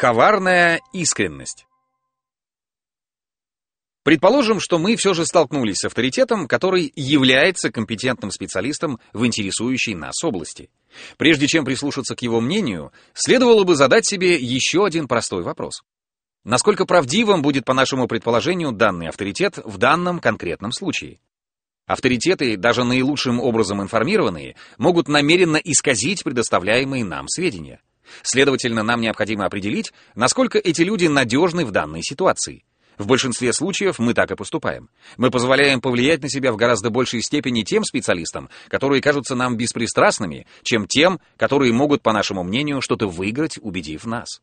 Коварная искренность. Предположим, что мы все же столкнулись с авторитетом, который является компетентным специалистом в интересующей нас области. Прежде чем прислушаться к его мнению, следовало бы задать себе еще один простой вопрос. Насколько правдивым будет, по нашему предположению, данный авторитет в данном конкретном случае? Авторитеты, даже наилучшим образом информированные, могут намеренно исказить предоставляемые нам сведения. Следовательно, нам необходимо определить, насколько эти люди надежны в данной ситуации. В большинстве случаев мы так и поступаем. Мы позволяем повлиять на себя в гораздо большей степени тем специалистам, которые кажутся нам беспристрастными, чем тем, которые могут, по нашему мнению, что-то выиграть, убедив нас.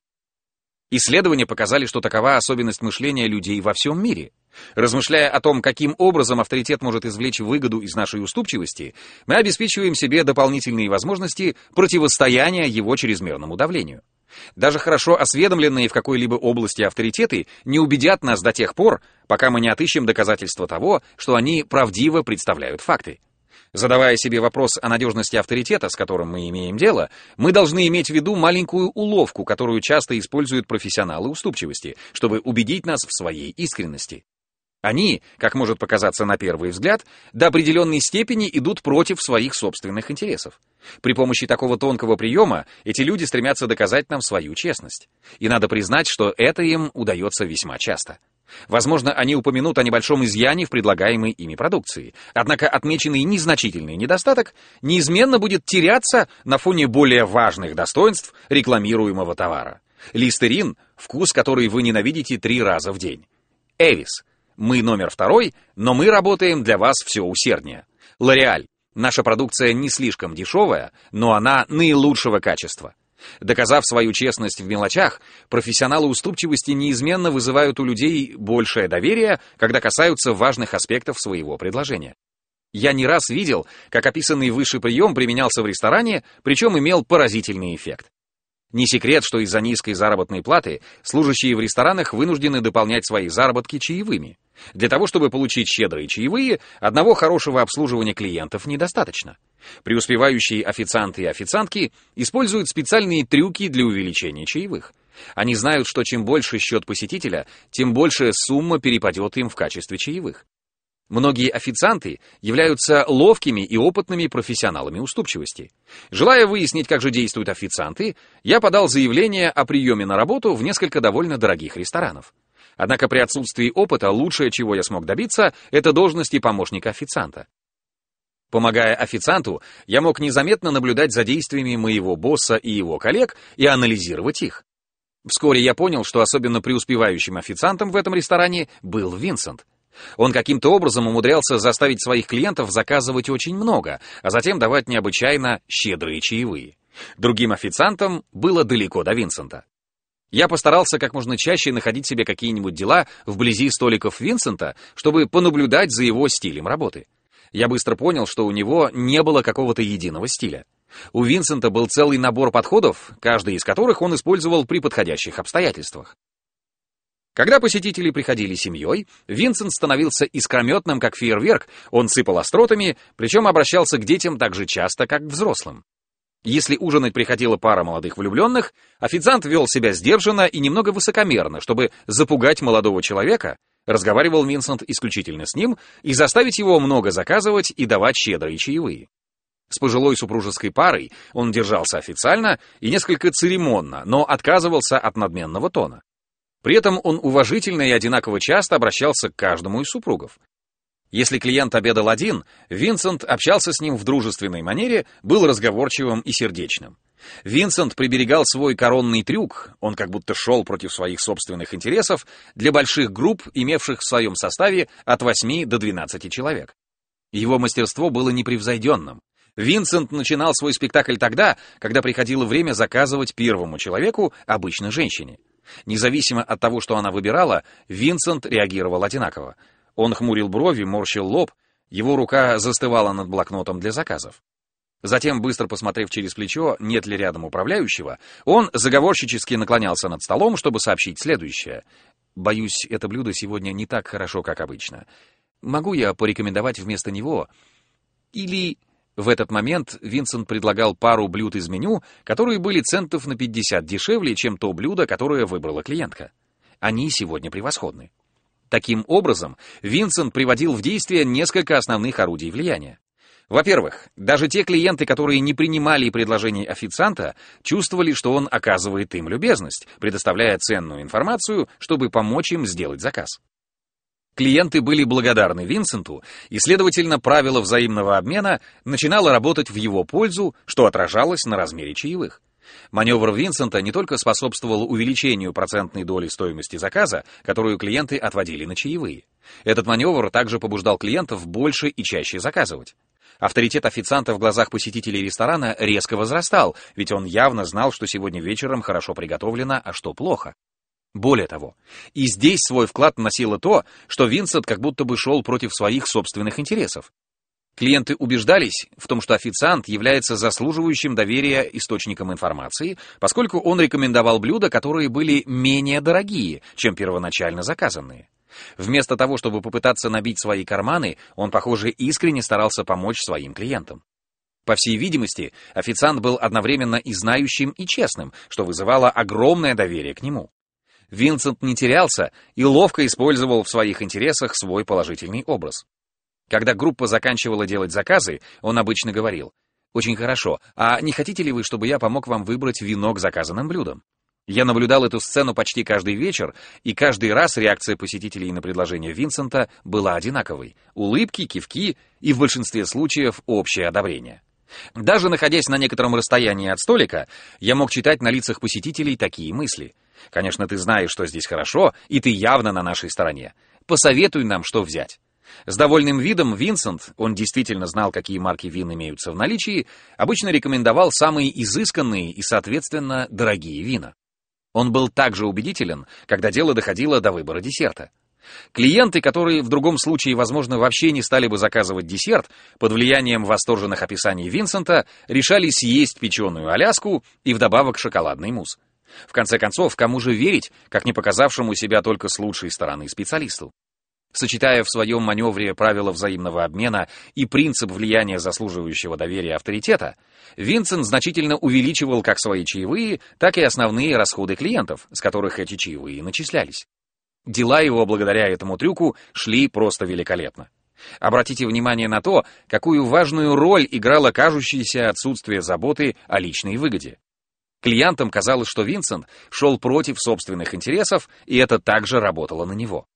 Исследования показали, что такова особенность мышления людей во всем мире. Размышляя о том, каким образом авторитет может извлечь выгоду из нашей уступчивости, мы обеспечиваем себе дополнительные возможности противостояния его чрезмерному давлению. Даже хорошо осведомленные в какой-либо области авторитеты не убедят нас до тех пор, пока мы не отыщем доказательства того, что они правдиво представляют факты. Задавая себе вопрос о надежности авторитета, с которым мы имеем дело, мы должны иметь в виду маленькую уловку, которую часто используют профессионалы уступчивости, чтобы убедить нас в своей искренности. Они, как может показаться на первый взгляд, до определенной степени идут против своих собственных интересов. При помощи такого тонкого приема эти люди стремятся доказать нам свою честность. И надо признать, что это им удается весьма часто. Возможно, они упомянут о небольшом изъяне в предлагаемой ими продукции. Однако отмеченный незначительный недостаток неизменно будет теряться на фоне более важных достоинств рекламируемого товара. Листерин — вкус, который вы ненавидите три раза в день. Эвис мы номер второй, но мы работаем для вас все усерднее. Лореаль. Наша продукция не слишком дешевая, но она наилучшего качества. Доказав свою честность в мелочах, профессионалы уступчивости неизменно вызывают у людей большее доверие, когда касаются важных аспектов своего предложения. Я не раз видел, как описанный выше прием применялся в ресторане, причем имел поразительный эффект. Не секрет, что из-за низкой заработной платы служащие в ресторанах вынуждены дополнять свои заработки чаевыми. Для того, чтобы получить щедрые чаевые, одного хорошего обслуживания клиентов недостаточно. Преуспевающие официанты и официантки используют специальные трюки для увеличения чаевых. Они знают, что чем больше счет посетителя, тем большая сумма перепадет им в качестве чаевых. Многие официанты являются ловкими и опытными профессионалами уступчивости. Желая выяснить, как же действуют официанты, я подал заявление о приеме на работу в несколько довольно дорогих ресторанов. Однако при отсутствии опыта лучшее, чего я смог добиться, это должности помощника официанта. Помогая официанту, я мог незаметно наблюдать за действиями моего босса и его коллег и анализировать их. Вскоре я понял, что особенно преуспевающим официантом в этом ресторане был Винсент. Он каким-то образом умудрялся заставить своих клиентов заказывать очень много, а затем давать необычайно щедрые чаевые. Другим официантам было далеко до Винсента. Я постарался как можно чаще находить себе какие-нибудь дела вблизи столиков Винсента, чтобы понаблюдать за его стилем работы. Я быстро понял, что у него не было какого-то единого стиля. У Винсента был целый набор подходов, каждый из которых он использовал при подходящих обстоятельствах. Когда посетители приходили семьей, Винсент становился искрометным, как фейерверк, он сыпал остротами, причем обращался к детям так же часто, как к взрослым. Если ужинать приходила пара молодых влюбленных, официант вел себя сдержанно и немного высокомерно, чтобы запугать молодого человека, разговаривал Винсент исключительно с ним, и заставить его много заказывать и давать щедрые чаевые. С пожилой супружеской парой он держался официально и несколько церемонно, но отказывался от надменного тона. При этом он уважительно и одинаково часто обращался к каждому из супругов. Если клиент обедал один, Винсент общался с ним в дружественной манере, был разговорчивым и сердечным. Винсент приберегал свой коронный трюк, он как будто шел против своих собственных интересов, для больших групп, имевших в своем составе от 8 до 12 человек. Его мастерство было непревзойденным. Винсент начинал свой спектакль тогда, когда приходило время заказывать первому человеку, обычно женщине. Независимо от того, что она выбирала, Винсент реагировал одинаково. Он хмурил брови, морщил лоб, его рука застывала над блокнотом для заказов. Затем, быстро посмотрев через плечо, нет ли рядом управляющего, он заговорщически наклонялся над столом, чтобы сообщить следующее. «Боюсь, это блюдо сегодня не так хорошо, как обычно. Могу я порекомендовать вместо него? Или В этот момент Винсент предлагал пару блюд из меню, которые были центов на 50 дешевле, чем то блюдо, которое выбрала клиентка. Они сегодня превосходны. Таким образом, Винсент приводил в действие несколько основных орудий влияния. Во-первых, даже те клиенты, которые не принимали предложений официанта, чувствовали, что он оказывает им любезность, предоставляя ценную информацию, чтобы помочь им сделать заказ. Клиенты были благодарны Винсенту, и, следовательно, правило взаимного обмена начинало работать в его пользу, что отражалось на размере чаевых. Маневр Винсента не только способствовал увеличению процентной доли стоимости заказа, которую клиенты отводили на чаевые. Этот маневр также побуждал клиентов больше и чаще заказывать. Авторитет официанта в глазах посетителей ресторана резко возрастал, ведь он явно знал, что сегодня вечером хорошо приготовлено, а что плохо. Более того, и здесь свой вклад вносило то, что Винсент как будто бы шел против своих собственных интересов. Клиенты убеждались в том, что официант является заслуживающим доверия источником информации, поскольку он рекомендовал блюда, которые были менее дорогие, чем первоначально заказанные. Вместо того, чтобы попытаться набить свои карманы, он, похоже, искренне старался помочь своим клиентам. По всей видимости, официант был одновременно и знающим, и честным, что вызывало огромное доверие к нему. Винсент не терялся и ловко использовал в своих интересах свой положительный образ. Когда группа заканчивала делать заказы, он обычно говорил, «Очень хорошо, а не хотите ли вы, чтобы я помог вам выбрать вино к заказанным блюдам?» Я наблюдал эту сцену почти каждый вечер, и каждый раз реакция посетителей на предложение Винсента была одинаковой. Улыбки, кивки и в большинстве случаев общее одобрение. Даже находясь на некотором расстоянии от столика, я мог читать на лицах посетителей такие мысли. «Конечно, ты знаешь, что здесь хорошо, и ты явно на нашей стороне. Посоветуй нам, что взять». С довольным видом Винсент, он действительно знал, какие марки вин имеются в наличии, обычно рекомендовал самые изысканные и, соответственно, дорогие вина. Он был также убедителен, когда дело доходило до выбора десерта. Клиенты, которые в другом случае, возможно, вообще не стали бы заказывать десерт, под влиянием восторженных описаний Винсента, решали съесть печеную аляску и вдобавок шоколадный мусс. В конце концов, кому же верить, как не показавшему себя только с лучшей стороны специалисту? Сочетая в своем маневре правила взаимного обмена и принцип влияния заслуживающего доверия авторитета, Винсент значительно увеличивал как свои чаевые, так и основные расходы клиентов, с которых эти чаевые начислялись. Дела его благодаря этому трюку шли просто великолепно. Обратите внимание на то, какую важную роль играло кажущееся отсутствие заботы о личной выгоде. Клиентам казалось, что Винсент шел против собственных интересов, и это также работало на него.